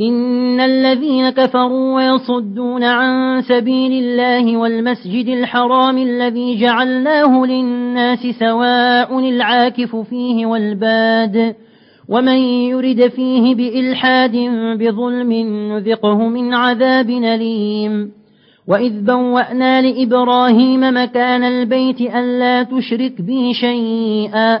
إن الذين كفروا ويصدون عن سبيل الله والمسجد الحرام الذي جعلناه للناس سواء العاكف فيه والباد ومن يرد فيه بإلحاد بظلم نذقه من عذاب نليم وإذ بوأنا لإبراهيم مكان البيت ألا تشرك بي شيئا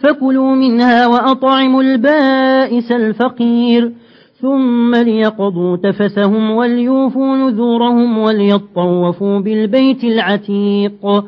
فكلوا منها وأطعموا البائس الفقير. ثم ليقضوا تفسهم وليوفوا نذورهم وليطوفوا بالبيت العتيق.